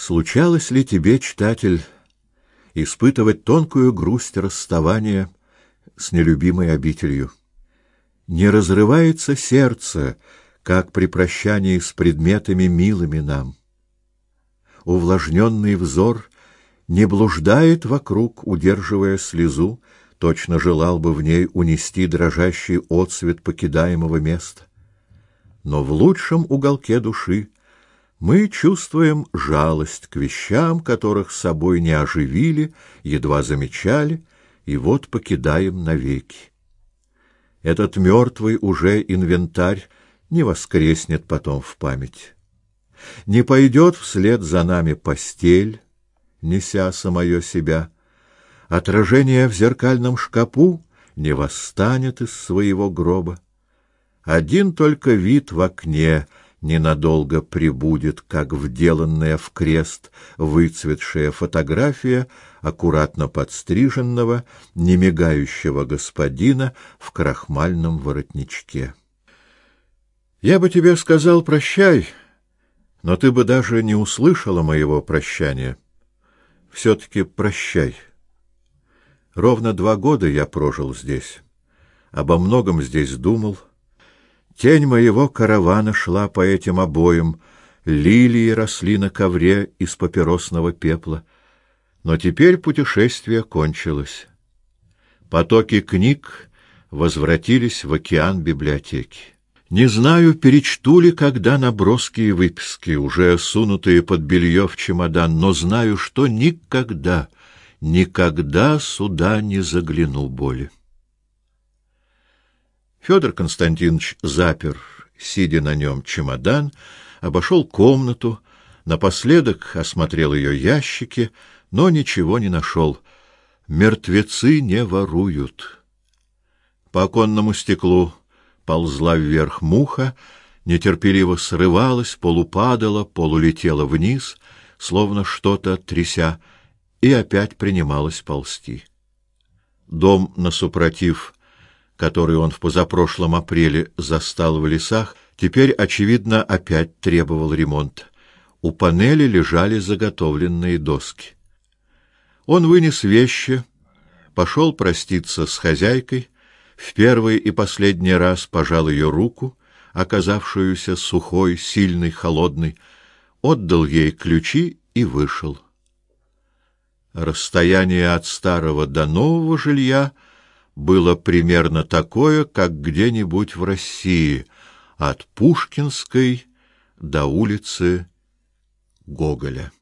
Случалось ли тебе, читатель, испытывать тонкую грусть расставания с нелюбимой обителью? Не разрывается сердце, как при прощании с предметами милыми нам. Увлажненный взор не блуждает вокруг, удерживая слезу, точно желал бы в ней унести дрожащий отсвет покидаемого места. Но в лучшем уголке души мы чувствуем жалость к вещам, которых собой не оживили, едва замечали, и вот покидаем навеки. Этот мертвый уже инвентарь не воскреснет потом в память. Не пойдет вслед за нами постель, неся самое себя. Отражение в зеркальном шкапу не восстанет из своего гроба. Один только вид в окне — ненадолго прибудет, как вделанная в крест выцветшая фотография аккуратно подстриженного, немигающего господина в крахмальном воротничке. Я бы тебе сказал прощай, но ты бы даже не услышала моего прощания. все таки прощай. Ровно два года я прожил здесь, обо многом здесь думал, Тень моего каравана шла по этим обоям, лилии росли на ковре из папиросного пепла. Но теперь путешествие кончилось. Потоки книг возвратились в океан библиотеки. Не знаю, перечту ли когда наброски и выписки, уже сунутые под белье в чемодан, но знаю, что никогда, никогда сюда не загляну более. Федор Константинович запер, сидя на нем, чемодан, обошел комнату, напоследок осмотрел ее ящики, но ничего не нашел. Мертвецы не воруют. По оконному стеклу ползла вверх муха, нетерпеливо срывалась, полупадала, полулетела вниз, словно что-то тряся, и опять принималась ползти. Дом на супротив который он в позапрошлом апреле застал в лесах, теперь очевидно опять требовал ремонта. У панели лежали заготовленные доски. Он вынес вещи, пошел проститься с хозяйкой, в первый и последний раз пожал ее руку, оказавшуюся сухой, сильной, холодной, отдал ей ключи и вышел. Расстояние от старого до нового жилья — было примерно такое, как где-нибудь в России, от Пушкинской до улицы Гоголя.